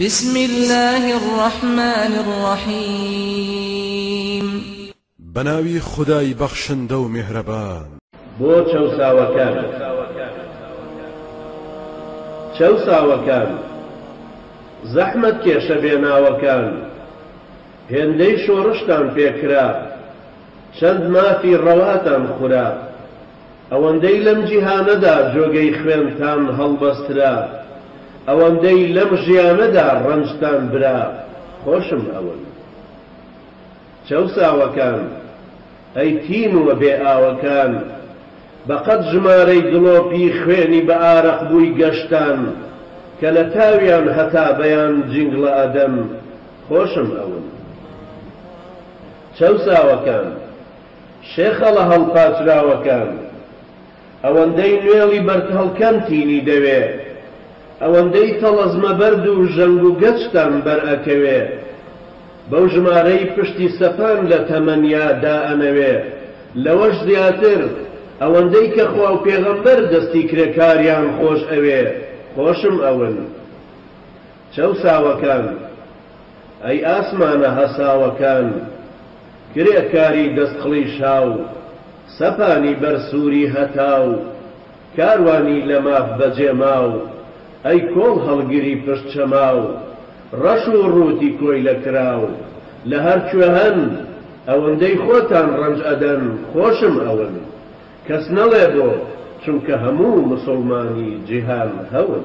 بسم اللە الرحمن الرحیم بەناوی خودای بەخشندە و میهرەبان. بۆ چەوساوەکان چەوساوەکان زەحمەت کێشە بێناوەکان هێندەی شۆڕشتان پێکرا چەند مافی ڕەواتان خورا. ئەوەندەی لەم جیهانەدا جۆگەی خوێنتان هەڵبەسترا، ئەوەندەی لەم ژیانەدا ڕەنجتان برا، خۆشم ئەون. چەوساوەکان، ئەی تینووە بێ ئاوەکان، بە قەد ژمارەی دڵۆپی خوێنی بە ئارەق بووی گەشتان، کە لە تاویان هەتا بەیان جینگڵە ئەدەن، خۆشم ئەون. چەوساوەکان. شێخەڵە هەڵپاچراوەکان ئەوەندەی نوێڵی بەردهەڵکەن تینی دەوێ، ئەوەندەی تەڵەزمە بەرد و ژەنگ و گەچتان بەرئەکەوێ، بەو ژمارەی پشتی سەپان لە تەمەنیا دائەنەوێ، لەوەش زیاتر ئەوەندەی کە خوا و پێغەمبەر دەستی کرێکاریان خۆش ئەوێ، خۆشم ئەون. چەوساوەکان، ئەی ئاسمانە هەساوەکان، کرێکاری دەست قڵیشاو، سەپانی بەر سووری هەتاو، کاروانی لە ماف بەجێماو، ئەی کۆڵهەڵگری پشت چەماو، ڕەش و ڕووتی کۆیلە کراو، لە هەر کوێ هەن، ئەوەندەی خۆتان ڕەنج ئەدەن، خۆشم ئەون. کەس نەڵێ بۆ، چونکە هەموو موسوڵمانی جیهان هەون.